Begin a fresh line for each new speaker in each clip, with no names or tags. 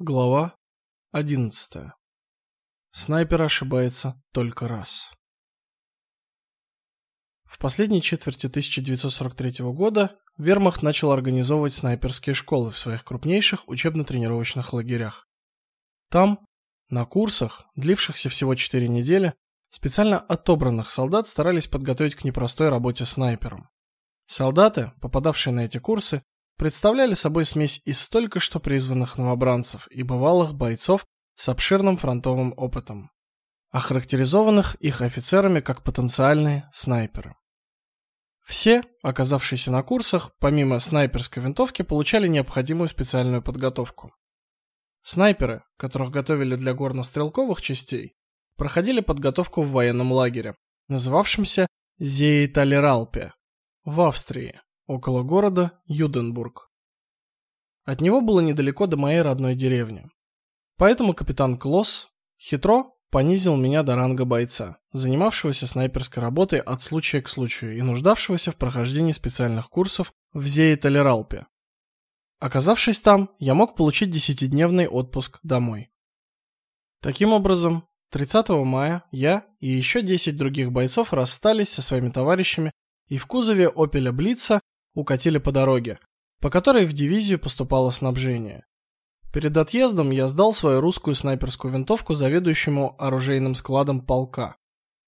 Глава 11. Снайпер ошибается только раз. В последней четверти 1943 года Вермахт начал организовывать снайперские школы в своих крупнейших учебно-тренировочных лагерях. Там, на курсах, длившихся всего 4 недели, специально отобранных солдат старались подготовить к непростой работе снайпером. Солдаты, попадавшие на эти курсы, представляли собой смесь из только что призванных новобранцев и бывалых бойцов с обширным фронтовым опытом, охарактеризованных их офицерами как потенциальные снайперы. Все, оказавшиеся на курсах, помимо снайперской винтовки, получали необходимую специальную подготовку. Снайперы, которых готовили для горнострелковых частей, проходили подготовку в военном лагере, называвшемся Зейталералпе в Австрии около города Юденбург. От него было недалеко до моей родной деревни. Поэтому капитан Клосс хитро понизил меня до ранга бойца, занимавшегося снайперской работой от случая к случаю и нуждавшегося в прохождении специальных курсов в Зейталералпе. Оказавшись там, я мог получить десятидневный отпуск домой. Таким образом, 30 мая я и еще 10 других бойцов расстались со своими товарищами и в кузове Opel Blitz укатили по дороге, по которой в дивизию поступало снабжение. Перед отъездом я сдал свою русскую снайперскую винтовку заведующему оружейным складом полка,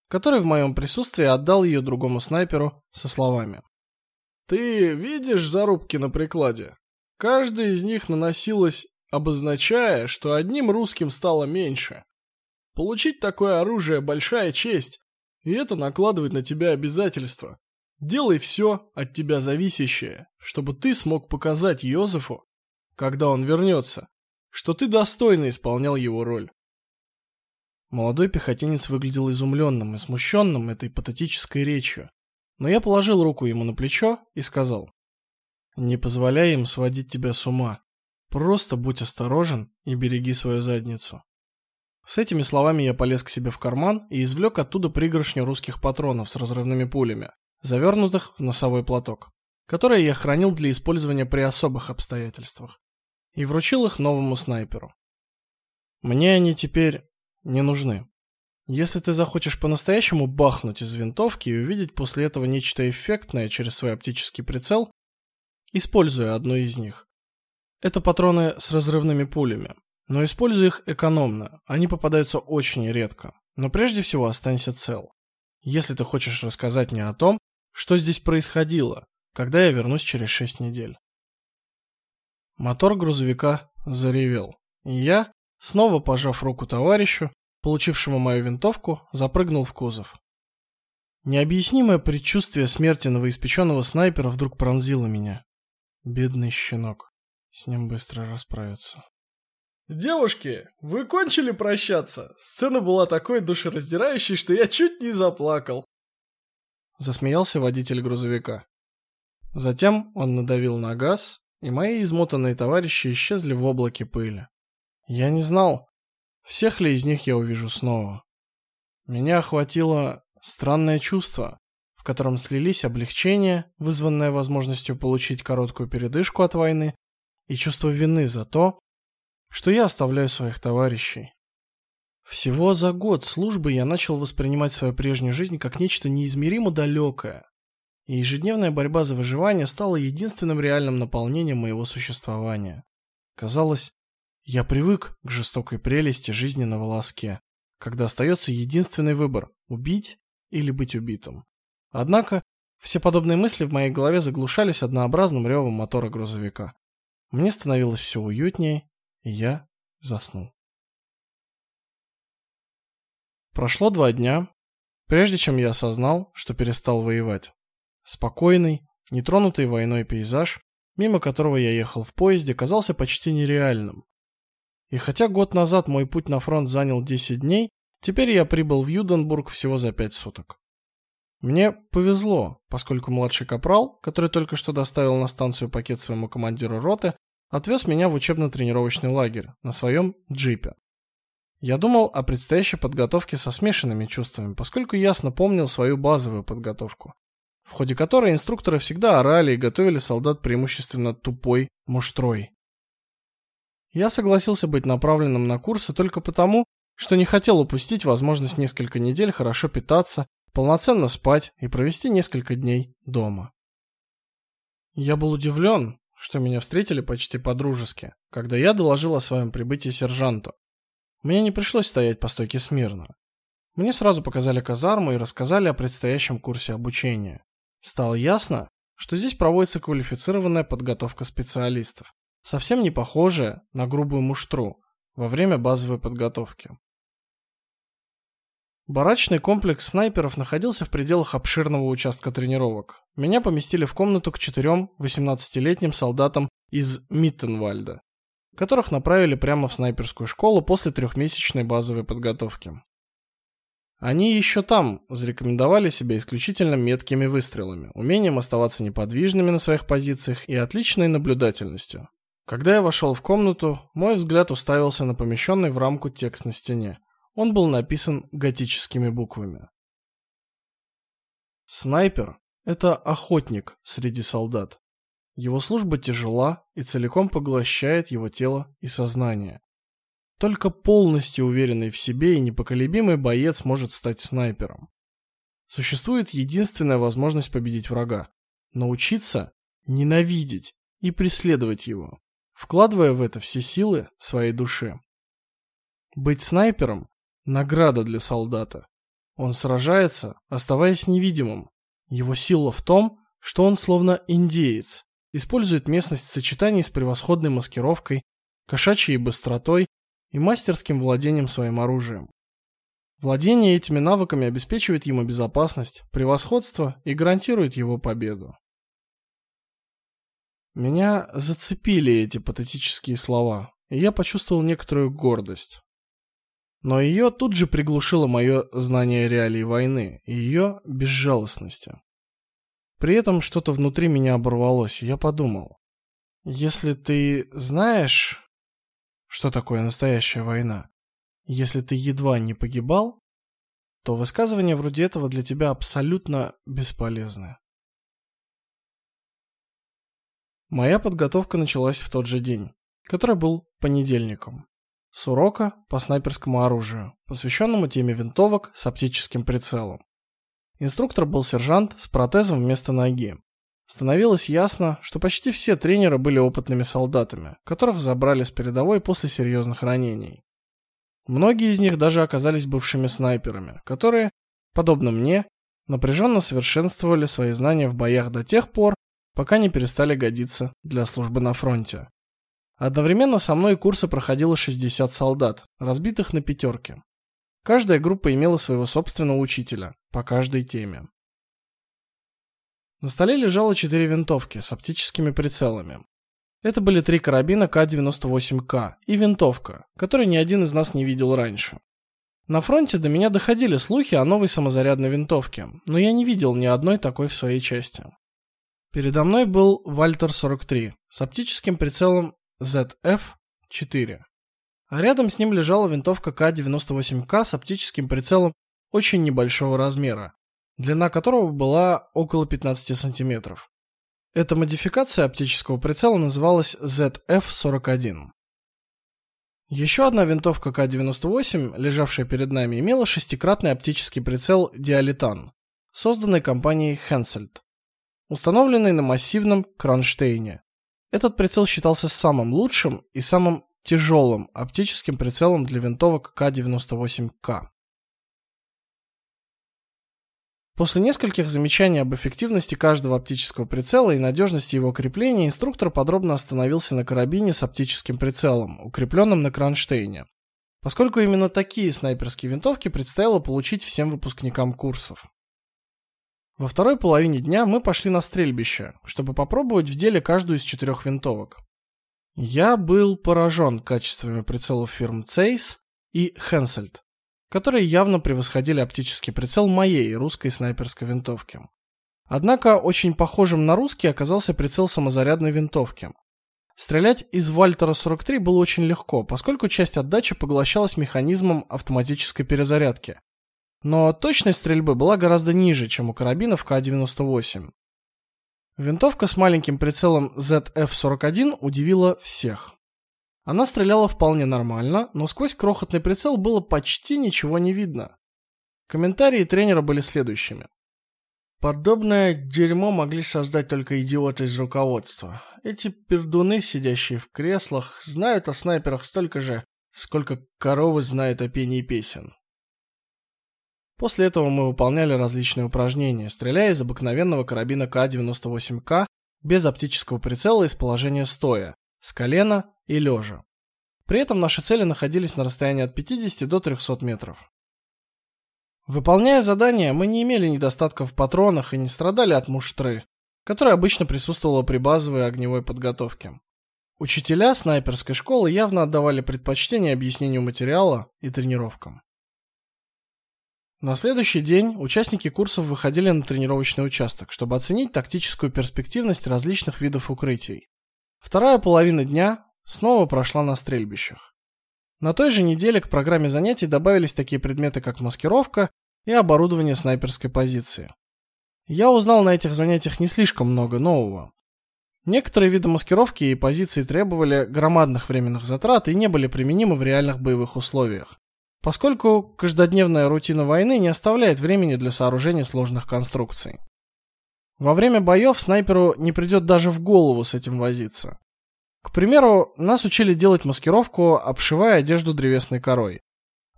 который в моем присутствии отдал ее другому снайперу со словами: "Ты видишь зарубки на прикладе? Каждая из них наносилась, обозначая, что одним русским стало меньше. Получить такое оружие большая честь, и это накладывает на тебя обязательства. Делай все от тебя зависящее, чтобы ты смог показать Йозефу, когда он вернется, что ты достойно исполнял его роль. Молодой пехотинец выглядел изумленным и смущенным этой патетической речью, но я положил руку ему на плечо и сказал: "Не позволяй им сводить тебя с ума. Просто будь осторожен и береги свою задницу". С этими словами я полез к себе в карман и извлек оттуда пригоршню русских патронов с разрывными пулями завернутых в носовой платок, которые я хранил для использования при особых обстоятельствах, и вручил их новому снайперу. Мне они теперь не нужны. Если ты захочешь по-настоящему бахнуть из винтовки и увидеть после этого нечто эффектное через свой оптический прицел, используй одну из них. Это патроны с разрывными пулями, но используй их экономно. Они попадаются очень редко. Но прежде всего останься цел. Если ты хочешь рассказать мне о том, что здесь происходило, когда я вернусь через шесть недель. Мотор грузовика заревел, и я, снова пожав руку товарищу, получившему мою винтовку, запрыгнул в кузов. Необъяснимое предчувствие смерти новоиспеченного снайпера вдруг пронзило меня. Бедный щенок. С ним быстро расправиться.
Девушки, вы кончили прощаться? Сцена была такой душераздирающей, что я чуть не заплакал
засмеялся водитель грузовика. Затем он надавил на газ, и мои измотанные товарищи исчезли в облаке пыли. Я не знал, всех ли из них я увижу снова. Меня охватило странное чувство, в котором слились облегчение, вызванное возможностью получить короткую передышку от войны, и чувство вины за то, что я оставляю своих товарищей. Всего за год службы я начал воспринимать свою прежнюю жизнь как нечто неизмеримо далекое, и ежедневная борьба за выживание стала единственным реальным наполнением моего существования. Казалось, я привык к жестокой прелести жизни на волоске, когда остается единственный выбор убить или быть убитым. Однако все подобные мысли в моей голове заглушались однообразным ревом мотора грузовика. Мне становилось все уютнее, и я заснул. Прошло два дня, прежде чем я осознал, что перестал воевать. Спокойный, нетронутый войной пейзаж, мимо которого я ехал в поезде, казался почти нереальным. И хотя год назад мой путь на фронт занял 10 дней, теперь я прибыл в Юденбург всего за 5 суток. Мне повезло, поскольку младший капрал, который только что доставил на станцию пакет своему командиру роты, отвез меня в учебно-тренировочный лагерь на своем джипе. Я думал о предстоящей подготовке со смешанными чувствами, поскольку ясно помнил свою базовую подготовку, в ходе которой инструкторы всегда орали и готовили солдат преимущественно тупой муштрой. Я согласился быть направленным на курсы только потому, что не хотел упустить возможность несколько недель хорошо питаться, полноценно спать и провести несколько дней дома. Я был удивлен, что меня встретили почти по-дружески, когда я доложил о своем прибытии сержанту. Мне не пришлось стоять по стойке смирно. Мне сразу показали казарму и рассказали о предстоящем курсе обучения. Стало ясно, что здесь проводится квалифицированная подготовка специалистов, совсем не похожая на грубую муштру во время базовой подготовки. Барачный комплекс снайперов находился в пределах обширного участка тренировок. Меня поместили в комнату к четырем 18-летним солдатам из Миттенвальда, которых направили прямо в снайперскую школу после трехмесячной базовой подготовки. Они еще там зарекомендовали себя исключительно меткими выстрелами, умением оставаться неподвижными на своих позициях и отличной наблюдательностью. Когда я вошел в комнату, мой взгляд уставился на помещенный в рамку текст на стене. Он был написан готическими буквами. Снайпер это охотник среди солдат. Его служба тяжела и целиком поглощает его тело и сознание. Только полностью уверенный в себе и непоколебимый боец может стать снайпером. Существует единственная возможность победить врага научиться ненавидеть и преследовать его, вкладывая в это все силы своей души. Быть снайпером награда для солдата. Он сражается, оставаясь невидимым. Его сила в том, что он словно индеец, использует местность в сочетании с превосходной маскировкой, кошачьей быстротой и мастерским владением своим оружием. Владение этими навыками обеспечивает ему безопасность, превосходство и гарантирует его победу. Меня зацепили эти патетические слова, и я почувствовал некоторую гордость. Но ее тут же приглушило мое знание реалий войны и ее безжалостности. При этом что-то внутри меня оборвалось, и я подумал: если ты знаешь, что такое настоящая война, если ты едва не погибал, то высказывания вроде этого для тебя абсолютно бесполезны. Моя подготовка началась в тот же день, который был понедельником с урока по снайперскому оружию, посвященному теме винтовок с оптическим прицелом. Инструктор был сержант с протезом вместо ноги. Становилось ясно, что почти все тренеры были опытными солдатами, которых забрали с передовой после серьезных ранений. Многие из них даже оказались бывшими снайперами, которые, подобно мне, напряженно совершенствовали свои знания в боях до тех пор, пока не перестали годиться для службы на фронте. Одновременно со мной курсы проходило 60 солдат, разбитых на пятерки. Каждая группа имела своего собственного учителя по каждой теме. На столе лежало четыре винтовки с оптическими прицелами. Это были три карабина К-98К и винтовка, которую ни один из нас не видел раньше. На фронте до меня доходили слухи о новой самозарядной винтовке, но я не видел ни одной такой в своей части. Передо мной был Вальтер 43 с оптическим прицелом ZF-4. А рядом с ним лежала винтовка К-98К с оптическим прицелом очень небольшого размера, длина которого была около 15 сантиметров. Эта модификация оптического прицела называлась ZF-41. Еще одна винтовка К-98, лежавшая перед нами, имела шестикратный оптический прицел Диалитан, созданный компанией Hensoldt, установленный на массивном кронштейне. Этот прицел считался самым лучшим и самым тяжелым оптическим прицелом для винтовок К-98К. После нескольких замечаний об эффективности каждого оптического прицела и надежности его крепления, инструктор подробно остановился на карабине с оптическим прицелом, укрепленном на кронштейне. Поскольку именно такие снайперские винтовки предстояло получить всем выпускникам курсов. Во второй половине дня мы пошли на стрельбище, чтобы попробовать в деле каждую из четырех винтовок. Я был поражен качествами прицелов фирм Zeiss и Hensoldt, которые явно превосходили оптический прицел моей русской снайперской винтовки. Однако очень похожим на русский оказался прицел самозарядной винтовки. Стрелять из Вальтера 43 было очень легко, поскольку часть отдачи поглощалась механизмом автоматической перезарядки, но точность стрельбы была гораздо ниже, чем у карабинов К-98. Винтовка с маленьким прицелом ZF-41 удивила всех. Она стреляла вполне нормально, но сквозь крохотный прицел было почти ничего не видно. Комментарии тренера были следующими. Подобное дерьмо могли создать только идиоты из руководства. Эти пердуны, сидящие в креслах, знают о снайперах столько же, сколько коровы знают о пении песен. После этого мы выполняли различные упражнения, стреляя из обыкновенного карабина К-98К без оптического прицела из положения стоя, с колена и лежа. При этом наши цели находились на расстоянии от 50 до 300 метров. Выполняя задания, мы не имели недостатков в патронах и не страдали от муштры, которая обычно присутствовала при базовой огневой подготовке. Учителя снайперской школы явно отдавали предпочтение объяснению материала и тренировкам. На следующий день участники курсов выходили на тренировочный участок, чтобы оценить тактическую перспективность различных видов укрытий. Вторая половина дня снова прошла на стрельбищах. На той же неделе к программе занятий добавились такие предметы, как маскировка и оборудование снайперской позиции. Я узнал на этих занятиях не слишком много нового. Некоторые виды маскировки и позиции требовали громадных временных затрат и не были применимы в реальных боевых условиях, поскольку каждодневная рутина войны не оставляет времени для сооружения сложных конструкций. Во время боев снайперу не придет даже в голову с этим возиться. К примеру, нас учили делать маскировку, обшивая одежду древесной корой.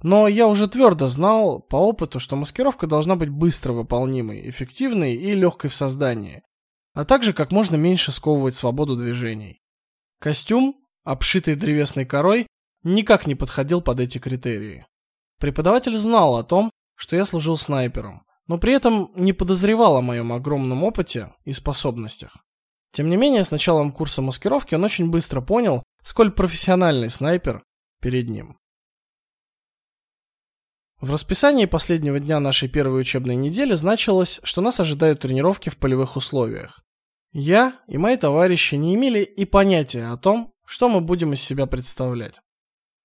Но я уже твердо знал по опыту, что маскировка должна быть быстро выполнимой, эффективной и легкой в создании, а также как можно меньше сковывать свободу движений. Костюм, обшитый древесной корой, никак не подходил под эти критерии. Преподаватель знал о том, что я служил снайпером, но при этом не подозревал о моем огромном опыте и способностях. Тем не менее, с началом курса маскировки он очень быстро понял, сколь профессиональный снайпер перед ним. В расписании последнего дня нашей первой учебной недели значилось, что нас ожидают тренировки в полевых условиях. Я и мои товарищи не имели и понятия о том, что мы будем из себя представлять.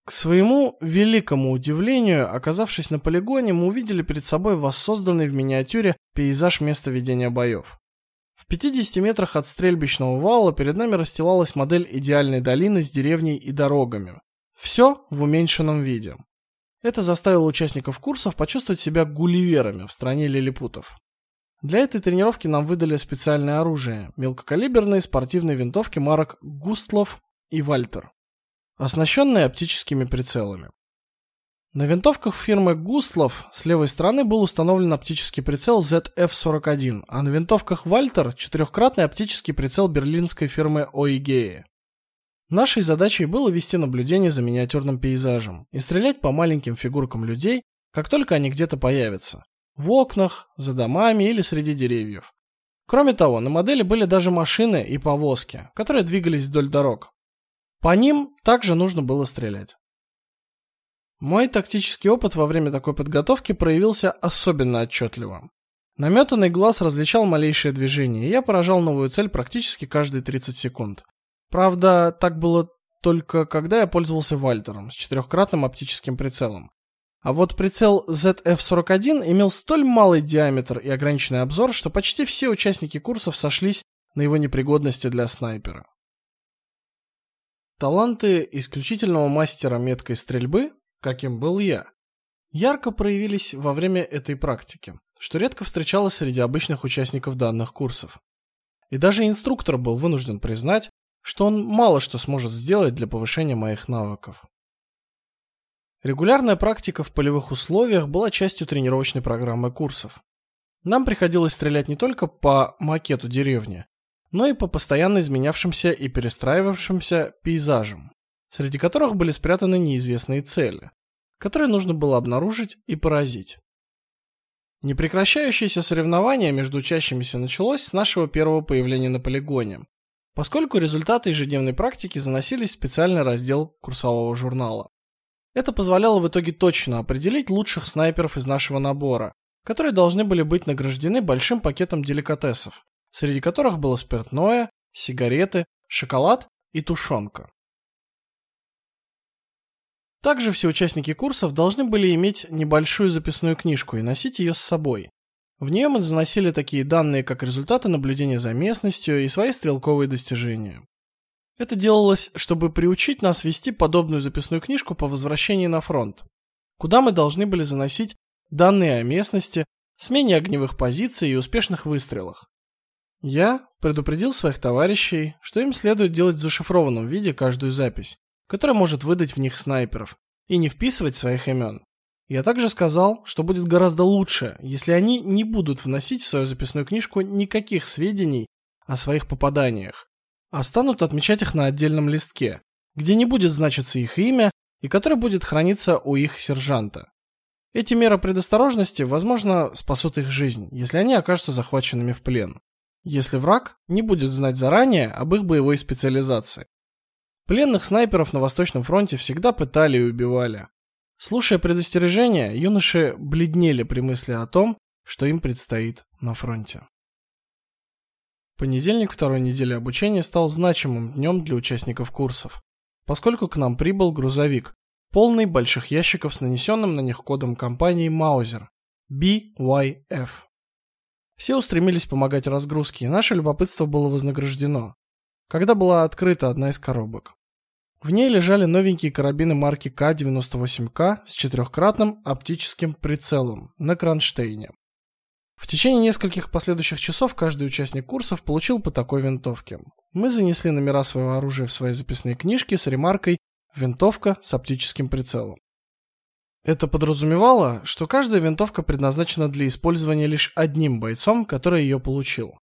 К своему великому удивлению, оказавшись на полигоне, мы увидели перед собой воссозданный в миниатюре пейзаж места ведения боев. В 50 метрах от стрельбищного вала перед нами расстилалась модель идеальной долины с деревней и дорогами. Все в уменьшенном виде. Это заставило участников курсов почувствовать себя гулливерами в стране лилипутов. Для этой тренировки нам выдали специальное оружие мелкокалиберные спортивные винтовки марок Густлов и Вальтер, оснащенные оптическими прицелами. На винтовках фирмы Густлов с левой стороны был установлен оптический прицел ZF-41, а на винтовках Вальтер четырехкратный оптический прицел берлинской фирмы Oigee. Нашей задачей было вести наблюдение за миниатюрным пейзажем и стрелять по маленьким фигуркам людей, как только они где-то появятся в окнах, за домами или среди деревьев. Кроме того, на модели были даже машины и повозки, которые двигались вдоль дорог. По ним также нужно было стрелять. Мой тактический опыт во время такой подготовки проявился особенно отчетливо. Наметанный глаз различал малейшие движения, и я поражал новую цель практически каждые 30 секунд. Правда, так было только когда я пользовался Вальтером с четырехкратным оптическим прицелом. А вот прицел ZF-41 имел столь малый диаметр и ограниченный обзор, что почти все участники курсов сошлись на его непригодности для снайпера. Таланты исключительного мастера меткой стрельбы каким был я, ярко проявились во время этой практики, что редко встречалось среди обычных участников данных курсов. И даже инструктор был вынужден признать, что он мало что сможет сделать для повышения моих навыков. Регулярная практика в полевых условиях была частью тренировочной программы курсов. Нам приходилось стрелять не только по макету деревни, но и по постоянно изменявшимся и перестраивавшимся пейзажам среди которых были спрятаны неизвестные цели, которые нужно было обнаружить и поразить. Непрекращающееся соревнование между учащимися началось с нашего первого появления на полигоне, поскольку результаты ежедневной практики заносились в специальный раздел курсового журнала. Это позволяло в итоге точно определить лучших снайперов из нашего набора, которые должны были быть награждены большим пакетом деликатесов, среди которых было спиртное, сигареты, шоколад и тушенка. Также все участники курсов должны были иметь небольшую записную книжку и носить ее с собой. В нее мы заносили такие данные, как результаты наблюдения за местностью и свои стрелковые достижения. Это делалось, чтобы приучить нас вести подобную записную книжку по возвращении на фронт, куда мы должны были заносить данные о местности, смене огневых позиций и успешных выстрелах. Я предупредил своих товарищей, что им следует делать в зашифрованном виде каждую запись, которая может выдать в них снайперов, и не вписывать своих имен. Я также сказал, что будет гораздо лучше, если они не будут вносить в свою записную книжку никаких сведений о своих попаданиях, а станут отмечать их на отдельном листке, где не будет значиться их имя и который будет храниться у их сержанта. Эти меры предосторожности, возможно, спасут их жизнь, если они окажутся захваченными в плен. Если враг не будет знать заранее об их боевой специализации. Пленных снайперов на Восточном фронте всегда пытали и убивали. Слушая предостережения, юноши бледнели при мысли о том, что им предстоит на фронте. Понедельник второй недели обучения стал значимым днем для участников курсов, поскольку к нам прибыл грузовик, полный больших ящиков с нанесенным на них кодом компании Mauser BYF. Все устремились помогать разгрузке, и наше любопытство было вознаграждено когда была открыта одна из коробок. В ней лежали новенькие карабины марки К98К с четырехкратным оптическим прицелом на кронштейне. В течение нескольких последующих часов каждый участник курсов получил по такой винтовке. Мы занесли номера своего оружия в свои записные книжки с ремаркой «Винтовка с оптическим прицелом». Это подразумевало, что каждая винтовка предназначена для использования лишь одним бойцом, который ее получил.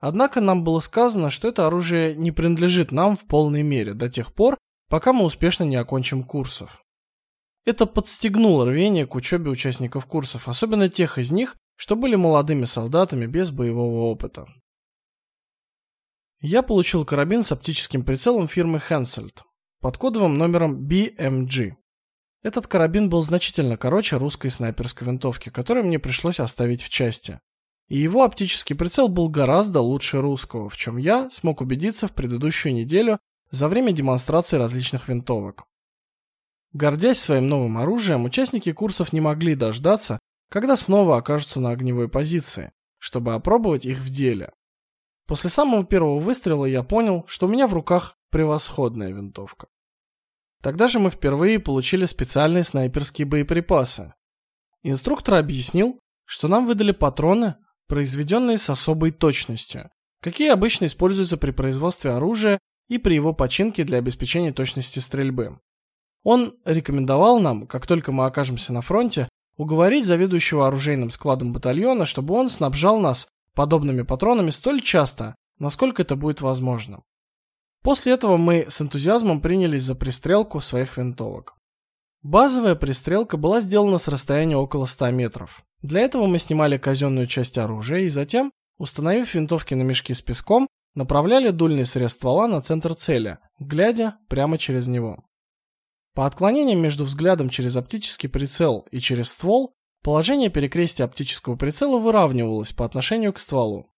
Однако нам было сказано, что это оружие не принадлежит нам в полной мере до тех пор, пока мы успешно не окончим курсов. Это подстегнуло рвение к учебе участников курсов, особенно тех из них, что были молодыми солдатами без боевого опыта. Я получил карабин с оптическим прицелом фирмы Hensoldt под кодовым номером BMG. Этот карабин был значительно короче русской снайперской винтовки, которую мне пришлось оставить в части и его оптический прицел был гораздо лучше русского, в чем я смог убедиться в предыдущую неделю за время демонстрации различных винтовок. Гордясь своим новым оружием, участники курсов не могли дождаться, когда снова окажутся на огневой позиции, чтобы опробовать их в деле. После самого первого выстрела я понял, что у меня в руках превосходная винтовка. Тогда же мы впервые получили специальные снайперские боеприпасы. Инструктор объяснил, что нам выдали патроны, произведенные с особой точностью, какие обычно используются при производстве оружия и при его починке для обеспечения точности стрельбы. Он рекомендовал нам, как только мы окажемся на фронте, уговорить заведующего оружейным складом батальона, чтобы он снабжал нас подобными патронами столь часто, насколько это будет возможно. После этого мы с энтузиазмом принялись за пристрелку своих винтовок. Базовая пристрелка была сделана с расстояния около 100 метров. Для этого мы снимали казенную часть оружия и затем, установив винтовки на мешки с песком, направляли дульный срез ствола на центр цели, глядя прямо через него. По отклонениям между взглядом через оптический прицел и через ствол, положение перекрестия оптического прицела выравнивалось по отношению к стволу.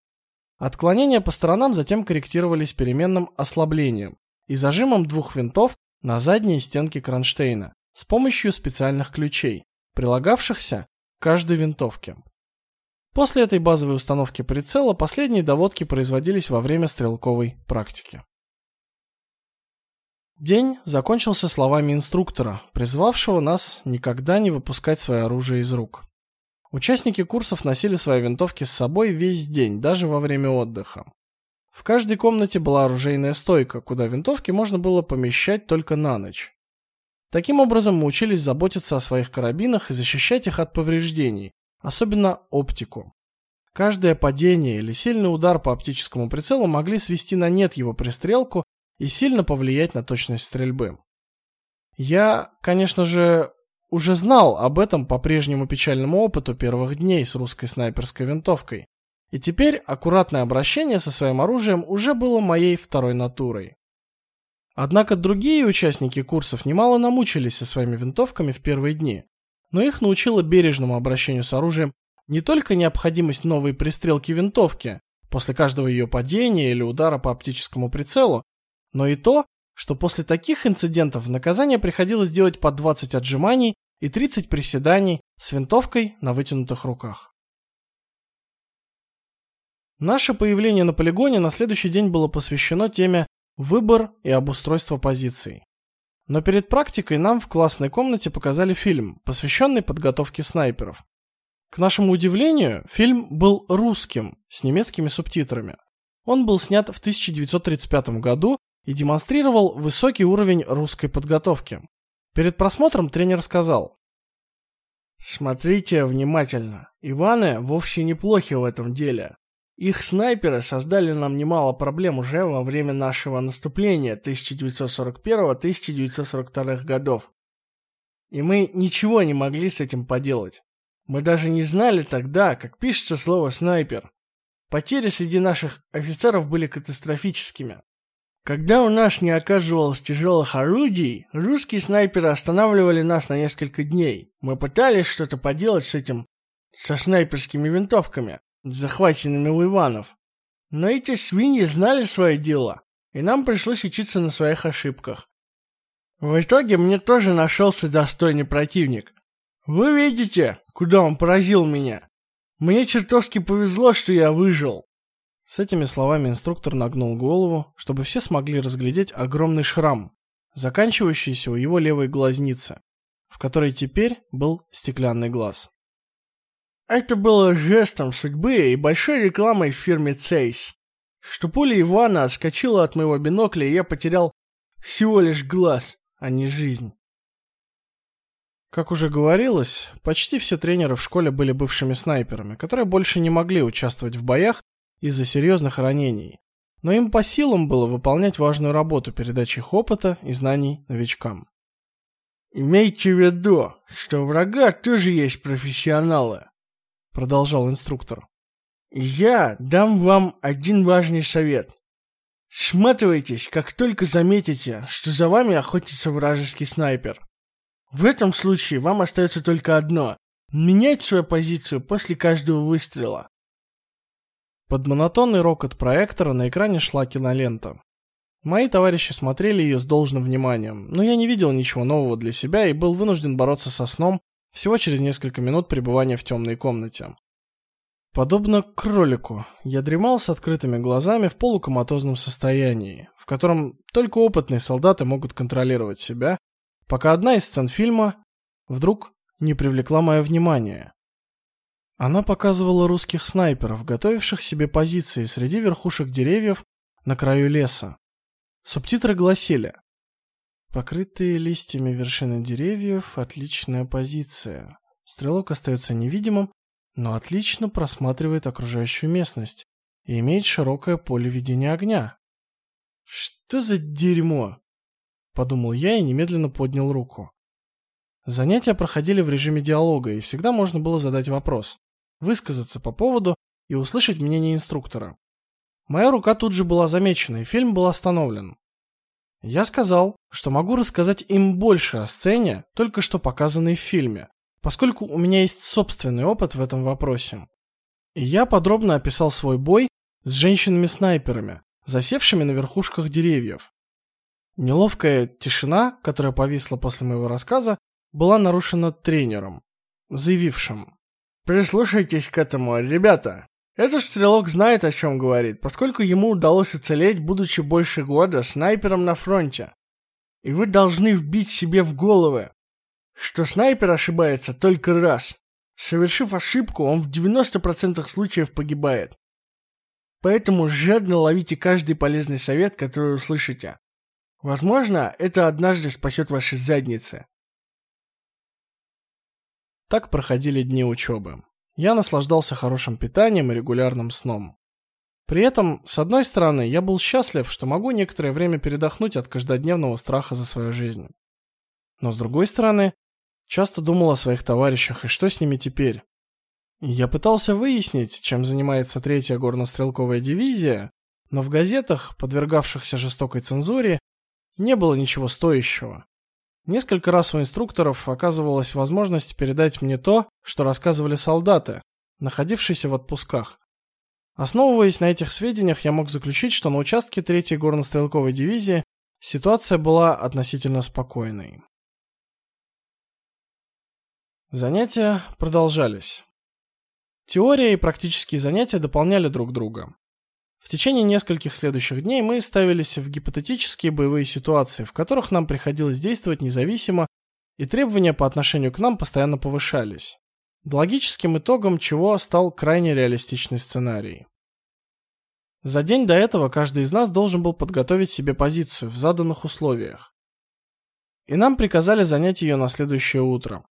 Отклонения по сторонам затем корректировались переменным ослаблением и зажимом двух винтов на задней стенке кронштейна с помощью специальных ключей, прилагавшихся каждой винтовке. После этой базовой установки прицела последние доводки производились во время стрелковой практики. День закончился словами инструктора, призвавшего нас никогда не выпускать свое оружие из рук. Участники курсов носили свои винтовки с собой весь день, даже во время отдыха. В каждой комнате была оружейная стойка, куда винтовки можно было помещать только на ночь. Таким образом, мы учились заботиться о своих карабинах и защищать их от повреждений, особенно оптику. Каждое падение или сильный удар по оптическому прицелу могли свести на нет его пристрелку и сильно повлиять на точность стрельбы. Я, конечно же, уже знал об этом по прежнему печальному опыту первых дней с русской снайперской винтовкой. И теперь аккуратное обращение со своим оружием уже было моей второй натурой. Однако другие участники курсов немало намучились со своими винтовками в первые дни, но их научило бережному обращению с оружием не только необходимость новой пристрелки винтовки после каждого ее падения или удара по оптическому прицелу, но и то, что после таких инцидентов наказание приходилось делать по 20 отжиманий и 30 приседаний с винтовкой на вытянутых руках. Наше появление на полигоне на следующий день было посвящено теме выбор и обустройство позиций. Но перед практикой нам в классной комнате показали фильм, посвященный подготовке снайперов. К нашему удивлению, фильм был русским, с немецкими субтитрами. Он был снят в 1935 году и демонстрировал высокий уровень русской подготовки. Перед просмотром тренер сказал: "Смотрите внимательно. Иваны вовсе неплохи в этом деле. Их снайперы создали нам немало проблем уже во время нашего наступления 1941-1942 годов. И мы ничего не могли с этим поделать. Мы даже не знали тогда, как пишется слово снайпер. Потери среди наших офицеров были катастрофическими. Когда у нас не оказывалось тяжелых орудий, русские снайперы останавливали нас на несколько дней. Мы пытались что-то поделать с этим, со снайперскими винтовками, захваченными у Иванов. Но эти свиньи знали свое дело, и нам пришлось учиться на своих ошибках. В итоге мне тоже нашелся достойный противник. Вы видите, куда он поразил меня? Мне чертовски повезло, что я выжил.
С этими словами инструктор нагнул голову, чтобы все смогли разглядеть огромный шрам, заканчивающийся у его левой глазницы, в которой теперь был стеклянный глаз.
Это было жестом судьбы и большой рекламой в фирме Цейс. Что пуля Ивана отскочила от моего бинокля, и я потерял всего лишь глаз, а не жизнь.
Как уже говорилось, почти все тренеры в школе были бывшими снайперами, которые больше не могли участвовать в боях из-за серьезных ранений. Но им по силам было выполнять важную работу передачи их опыта и знаний новичкам.
Имейте в виду, что у врага тоже есть профессионалы, продолжал инструктор. Я дам вам один важный совет. Сматывайтесь, как только заметите, что за вами охотится вражеский снайпер. В этом случае вам остается только одно менять свою позицию после каждого выстрела.
Под монотонный рокот проектора на экране шла кинолента. Мои товарищи смотрели ее с должным вниманием, но я не видел ничего нового для себя и был вынужден бороться со сном всего через несколько минут пребывания в темной комнате. Подобно кролику, я дремал с открытыми глазами в полукоматозном состоянии, в котором только опытные солдаты могут контролировать себя пока одна из сцен фильма вдруг не привлекла мое внимание. Она показывала русских снайперов, готовивших себе позиции среди верхушек деревьев на краю леса. Субтитры гласили: Покрытые листьями вершины деревьев отличная позиция. Стрелок остается невидимым, но отлично просматривает окружающую местность и имеет широкое поле ведения огня. Что за дерьмо? подумал я и немедленно поднял руку. Занятия проходили в режиме диалога, и всегда можно было задать вопрос, высказаться по поводу и услышать мнение инструктора. Моя рука тут же была замечена, и фильм был остановлен. Я сказал, что могу рассказать им больше о сцене, только что показанной в фильме, поскольку у меня есть собственный опыт в этом вопросе. И я подробно описал свой бой с женщинами-снайперами, засевшими на верхушках деревьев. Неловкая тишина, которая повисла после моего рассказа, была нарушена тренером, заявившим:
"Прислушайтесь к этому, ребята. Этот стрелок знает, о чем говорит, поскольку ему удалось уцелеть, будучи больше года снайпером на фронте. И вы должны вбить себе в головы, что снайпер ошибается только раз. Совершив ошибку, он в 90% случаев погибает. Поэтому жадно ловите каждый полезный совет, который услышите. Возможно, это однажды спасет ваши задницы.
Так проходили дни учебы. Я наслаждался хорошим питанием и регулярным сном. При этом, с одной стороны, я был счастлив, что могу некоторое время передохнуть от каждодневного страха за свою жизнь. Но с другой стороны, часто думал о своих товарищах и что с ними теперь. Я пытался выяснить, чем занимается третья горнострелковая дивизия, но в газетах, подвергавшихся жестокой цензуре, не было ничего стоящего. Несколько раз у инструкторов оказывалась возможность передать мне то, что рассказывали солдаты, находившиеся в отпусках. Основываясь на этих сведениях, я мог заключить, что на участке 3-й горнострелковой дивизии ситуация была относительно спокойной. Занятия продолжались. Теория и практические занятия дополняли друг друга. В течение нескольких следующих дней мы ставились в гипотетические боевые ситуации, в которых нам приходилось действовать независимо, и требования по отношению к нам постоянно повышались. Логическим итогом чего стал крайне реалистичный сценарий. За день до этого каждый из нас должен был подготовить себе позицию в заданных условиях. И нам приказали занять ее на следующее утро.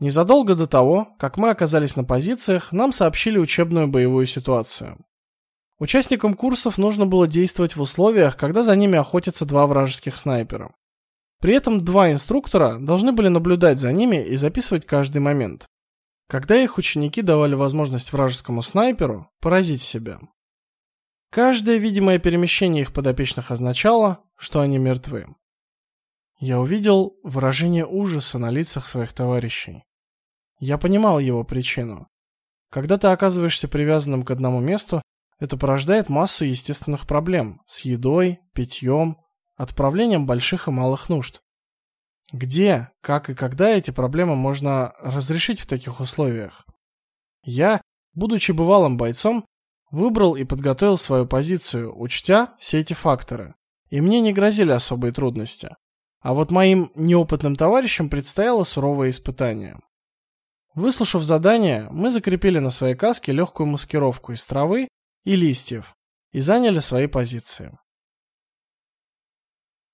Незадолго до того, как мы оказались на позициях, нам сообщили учебную боевую ситуацию. Участникам курсов нужно было действовать в условиях, когда за ними охотятся два вражеских снайпера. При этом два инструктора должны были наблюдать за ними и записывать каждый момент. Когда их ученики давали возможность вражескому снайперу поразить себя. Каждое видимое перемещение их подопечных означало, что они мертвы. Я увидел выражение ужаса на лицах своих товарищей. Я понимал его причину. Когда ты оказываешься привязанным к одному месту, это порождает массу естественных проблем с едой, питьем, отправлением больших и малых нужд. Где, как и когда эти проблемы можно разрешить в таких условиях? Я, будучи бывалым бойцом, выбрал и подготовил свою позицию, учтя все эти факторы. И мне не грозили особые трудности. А вот моим неопытным товарищам предстояло суровое испытание. Выслушав задание, мы закрепили на своей каске легкую маскировку из травы и листьев и заняли свои позиции.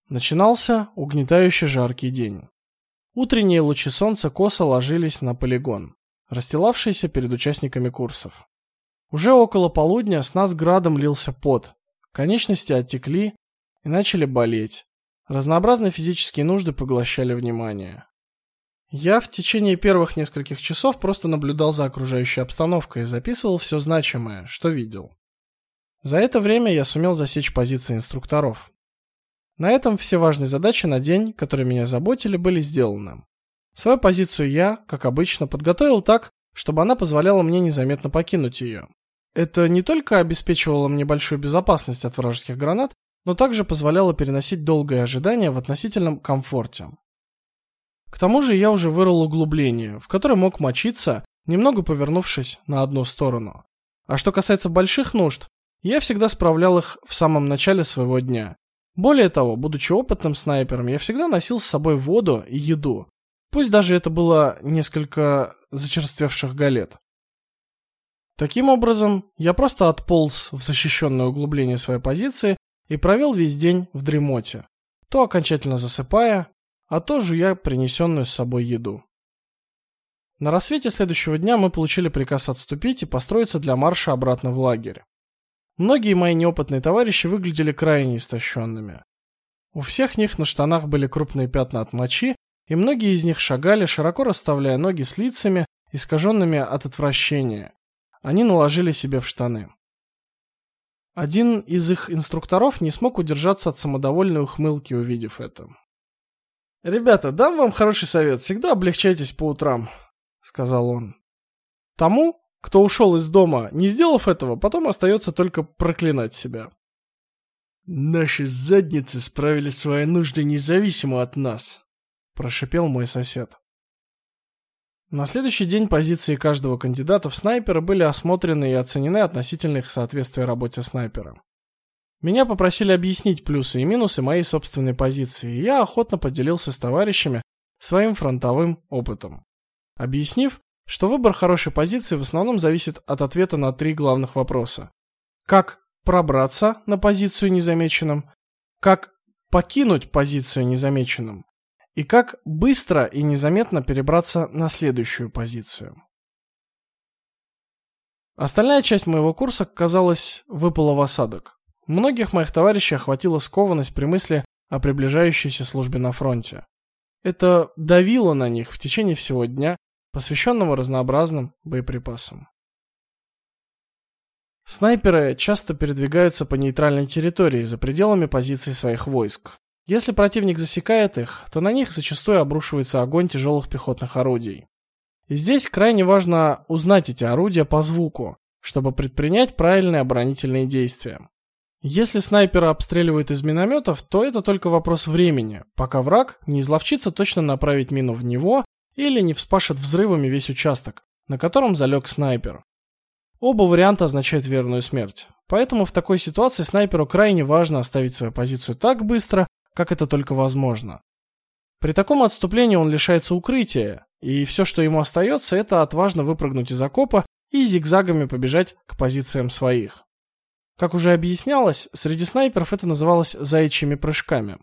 Начинался угнетающе жаркий день. Утренние лучи солнца косо ложились на полигон, расстилавшийся перед участниками курсов. Уже около полудня с нас градом лился пот. Конечности оттекли и начали болеть. Разнообразные физические нужды поглощали внимание. Я в течение первых нескольких часов просто наблюдал за окружающей обстановкой и записывал все значимое, что видел. За это время я сумел засечь позиции инструкторов. На этом все важные задачи на день, которые меня заботили, были сделаны. Свою позицию я, как обычно, подготовил так, чтобы она позволяла мне незаметно покинуть ее. Это не только обеспечивало мне большую безопасность от вражеских гранат, но также позволяло переносить долгое ожидание в относительном комфорте. К тому же я уже вырыл углубление, в которое мог мочиться, немного повернувшись на одну сторону. А что касается больших нужд, я всегда справлял их в самом начале своего дня. Более того, будучи опытным снайпером, я всегда носил с собой воду и еду. Пусть даже это было несколько зачерствевших галет. Таким образом, я просто отполз в защищенное углубление своей позиции и провел весь день в дремоте, то окончательно засыпая, а то жуя принесенную с собой еду. На рассвете следующего дня мы получили приказ отступить и построиться для марша обратно в лагерь. Многие мои неопытные товарищи выглядели крайне истощенными. У всех них на штанах были крупные пятна от мочи, и многие из них шагали, широко расставляя ноги с лицами, искаженными от отвращения. Они наложили себе в штаны. Один из их инструкторов не смог удержаться от самодовольной ухмылки, увидев это. Ребята, дам вам хороший совет. Всегда облегчайтесь по утрам, сказал он. Тому, кто ушел из дома, не сделав этого, потом остается только проклинать себя. Наши задницы справили свои нужды независимо от нас, прошипел мой сосед. На следующий день позиции каждого кандидата в снайпера были осмотрены и оценены относительно их соответствия работе снайпера. Меня попросили объяснить плюсы и минусы моей собственной позиции, и я охотно поделился с товарищами своим фронтовым опытом. Объяснив, что выбор хорошей позиции в основном зависит от ответа на три главных вопроса. Как пробраться на позицию незамеченным, как покинуть позицию незамеченным и как быстро и незаметно перебраться на следующую позицию. Остальная часть моего курса, казалось, выпала в осадок. Многих моих товарищей охватила скованность при мысли о приближающейся службе на фронте. Это давило на них в течение всего дня, посвященного разнообразным боеприпасам. Снайперы часто передвигаются по нейтральной территории за пределами позиций своих войск. Если противник засекает их, то на них зачастую обрушивается огонь тяжелых пехотных орудий. И здесь крайне важно узнать эти орудия по звуку, чтобы предпринять правильные оборонительные действия. Если снайпера обстреливают из минометов, то это только вопрос времени, пока враг не изловчится точно направить мину в него или не вспашет взрывами весь участок, на котором залег снайпер. Оба варианта означают верную смерть. Поэтому в такой ситуации снайперу крайне важно оставить свою позицию так быстро, как это только возможно. При таком отступлении он лишается укрытия, и все, что ему остается, это отважно выпрыгнуть из окопа и зигзагами побежать к позициям своих. Как уже объяснялось, среди снайперов это называлось заячьими прыжками.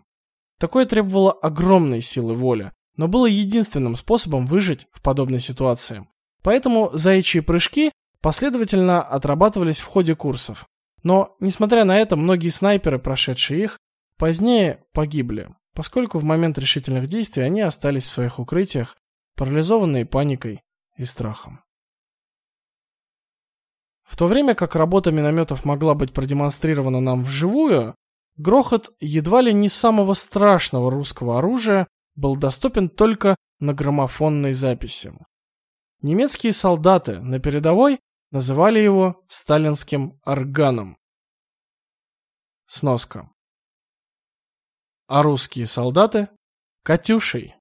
Такое требовало огромной силы воли, но было единственным способом выжить в подобной ситуации. Поэтому заячьи прыжки последовательно отрабатывались в ходе курсов. Но, несмотря на это, многие снайперы, прошедшие их, позднее погибли, поскольку в момент решительных действий они остались в своих укрытиях, парализованные паникой и страхом. В то время как работа минометов могла быть продемонстрирована нам вживую, грохот едва ли не самого страшного русского оружия был доступен только на граммофонной записи. Немецкие солдаты на передовой называли его сталинским органом. Сноска. А русские солдаты катюшей.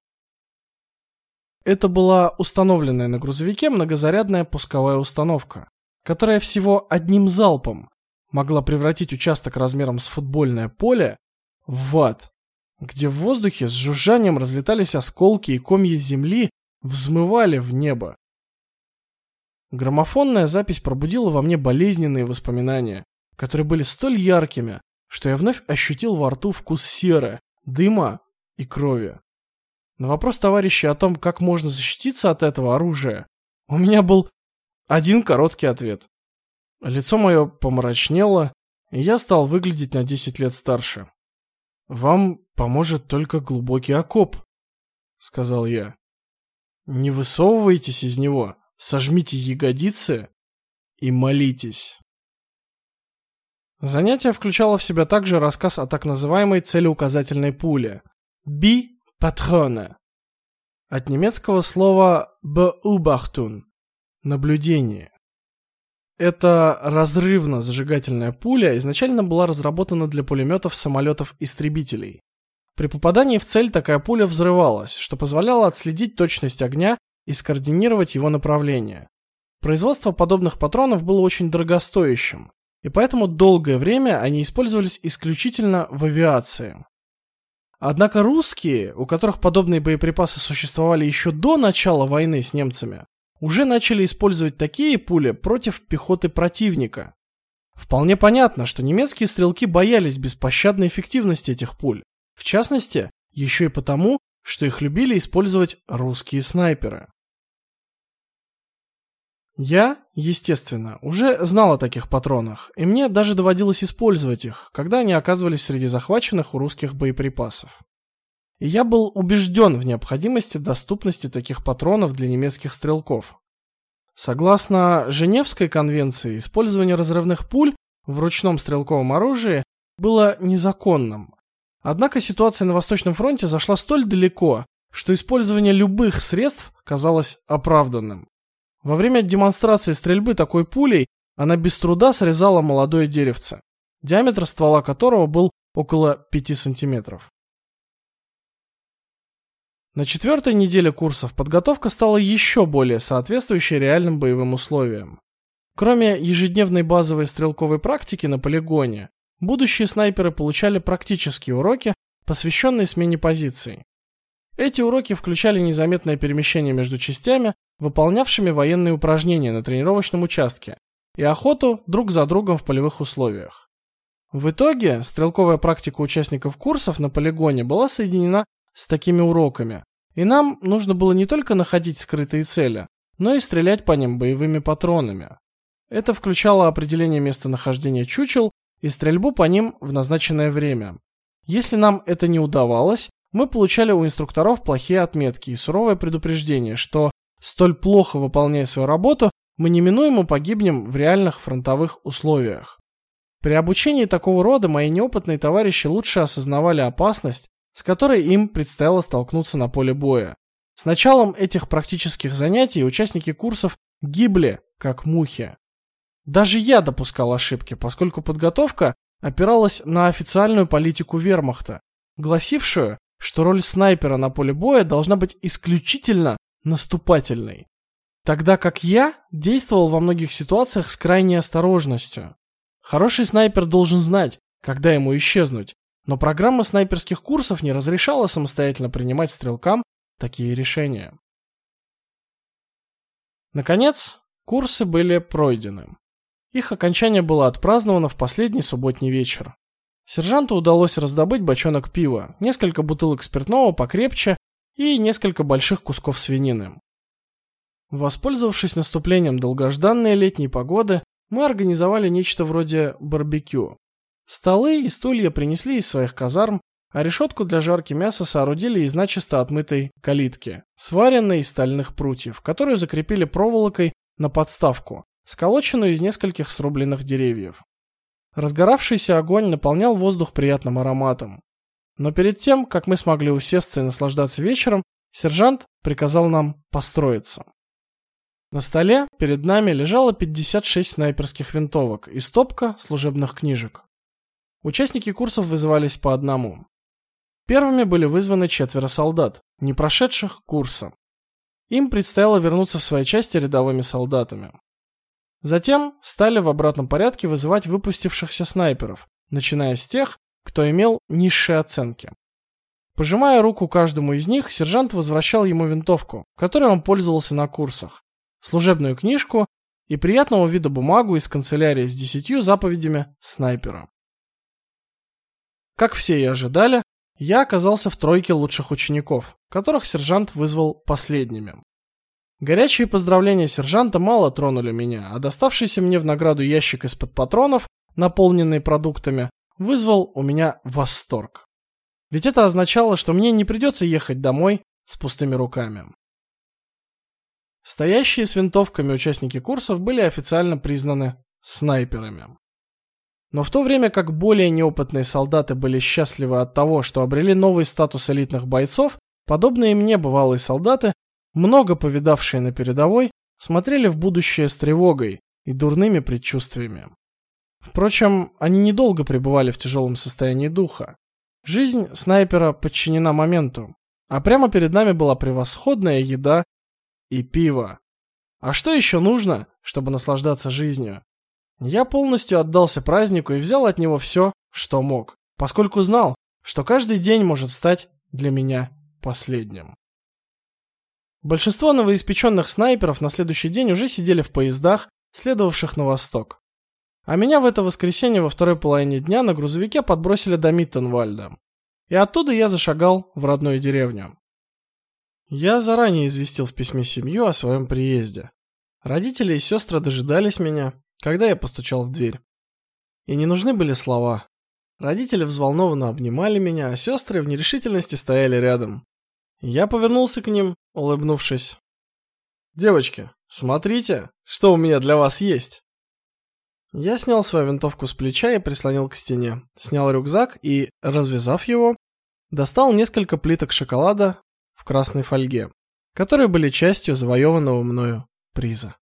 Это была установленная на грузовике многозарядная пусковая установка, которая всего одним залпом могла превратить участок размером с футбольное поле в ад где в воздухе с жужжанием разлетались осколки и комья земли, взмывали в небо. Граммофонная запись пробудила во мне болезненные воспоминания, которые были столь яркими, что я вновь ощутил во рту вкус серы, дыма и крови. На вопрос товарища о том, как можно защититься от этого оружия, у меня был один короткий ответ. Лицо мое помрачнело, и я стал выглядеть на 10 лет старше. Вам поможет только глубокий окоп, сказал я. Не высовывайтесь из него, сожмите ягодицы и молитесь. Занятие включало в себя также рассказ о так называемой целеуказательной пуле би патрона от немецкого слова beobachtun наблюдение. Эта разрывно-зажигательная пуля изначально была разработана для пулеметов самолетов-истребителей. При попадании в цель такая пуля взрывалась, что позволяло отследить точность огня и скоординировать его направление. Производство подобных патронов было очень дорогостоящим, и поэтому долгое время они использовались исключительно в авиации. Однако русские, у которых подобные боеприпасы существовали еще до начала войны с немцами, уже начали использовать такие пули против пехоты противника. Вполне понятно, что немецкие стрелки боялись беспощадной эффективности этих пуль. В частности, еще и потому, что их любили использовать русские снайперы. Я, естественно, уже знал о таких патронах, и мне даже доводилось использовать их, когда они оказывались среди захваченных у русских боеприпасов. И я был убежден в необходимости доступности таких патронов для немецких стрелков. Согласно Женевской конвенции, использование разрывных пуль в ручном стрелковом оружии было незаконным. Однако ситуация на Восточном фронте зашла столь далеко, что использование любых средств казалось оправданным. Во время демонстрации стрельбы такой пулей она без труда срезала молодое деревце, диаметр ствола которого был около 5 сантиметров. На четвертой неделе курсов подготовка стала еще более соответствующей реальным боевым условиям. Кроме ежедневной базовой стрелковой практики на полигоне, будущие снайперы получали практические уроки, посвященные смене позиций. Эти уроки включали незаметное перемещение между частями, выполнявшими военные упражнения на тренировочном участке, и охоту друг за другом в полевых условиях. В итоге стрелковая практика участников курсов на полигоне была соединена с такими уроками. И нам нужно было не только находить скрытые цели, но и стрелять по ним боевыми патронами. Это включало определение местонахождения чучел и стрельбу по ним в назначенное время. Если нам это не удавалось, мы получали у инструкторов плохие отметки и суровое предупреждение, что столь плохо выполняя свою работу, мы неминуемо погибнем в реальных фронтовых условиях. При обучении такого рода мои неопытные товарищи лучше осознавали опасность с которой им предстояло столкнуться на поле боя. С началом этих практических занятий участники курсов гибли, как мухи. Даже я допускал ошибки, поскольку подготовка опиралась на официальную политику Вермахта, гласившую, что роль снайпера на поле боя должна быть исключительно наступательной. Тогда как я действовал во многих ситуациях с крайней осторожностью. Хороший снайпер должен знать, когда ему исчезнуть, но программа снайперских курсов не разрешала самостоятельно принимать стрелкам такие решения. Наконец, курсы были пройдены. Их окончание было отпраздновано в последний субботний вечер. Сержанту удалось раздобыть бочонок пива, несколько бутылок спиртного покрепче и несколько больших кусков свинины. Воспользовавшись наступлением долгожданной летней погоды, мы организовали нечто вроде барбекю. Столы и стулья принесли из своих казарм, а решетку для жарки мяса соорудили из начисто отмытой калитки, сваренной из стальных прутьев, которую закрепили проволокой на подставку, сколоченную из нескольких срубленных деревьев. Разгоравшийся огонь наполнял воздух приятным ароматом. Но перед тем, как мы смогли усесться и наслаждаться вечером, сержант приказал нам построиться. На столе перед нами лежало 56 снайперских винтовок и стопка служебных книжек. Участники курсов вызывались по одному. Первыми были вызваны четверо солдат, не прошедших курса. Им предстояло вернуться в свои части рядовыми солдатами. Затем стали в обратном порядке вызывать выпустившихся снайперов, начиная с тех, кто имел низшие оценки. Пожимая руку каждому из них, сержант возвращал ему винтовку, которой он пользовался на курсах, служебную книжку и приятного вида бумагу из канцелярии с десятью заповедями снайпера. Как все и ожидали, я оказался в тройке лучших учеников, которых сержант вызвал последними. Горячие поздравления сержанта мало тронули меня, а доставшийся мне в награду ящик из-под патронов, наполненный продуктами, вызвал у меня восторг. Ведь это означало, что мне не придется ехать домой с пустыми руками. Стоящие с винтовками участники курсов были официально признаны снайперами. Но в то время как более неопытные солдаты были счастливы от того, что обрели новый статус элитных бойцов, подобные мне бывалые солдаты, много повидавшие на передовой, смотрели в будущее с тревогой и дурными предчувствиями. Впрочем, они недолго пребывали в тяжелом состоянии духа. Жизнь снайпера подчинена моменту, а прямо перед нами была превосходная еда и пиво. А что еще нужно, чтобы наслаждаться жизнью? Я полностью отдался празднику и взял от него все, что мог, поскольку знал, что каждый день может стать для меня последним. Большинство новоиспеченных снайперов на следующий день уже сидели в поездах, следовавших на восток. А меня в это воскресенье во второй половине дня на грузовике подбросили до Миттенвальда. И оттуда я зашагал в родную деревню. Я заранее известил в письме семью о своем приезде. Родители и сестры дожидались меня, когда я постучал в дверь. И не нужны были слова. Родители взволнованно обнимали меня, а сестры в нерешительности стояли рядом. Я повернулся к ним, улыбнувшись. Девочки, смотрите, что у меня для вас есть. Я снял свою винтовку с плеча и прислонил к стене. Снял рюкзак и, развязав его, достал несколько плиток шоколада в красной фольге, которые были частью завоеванного мною приза.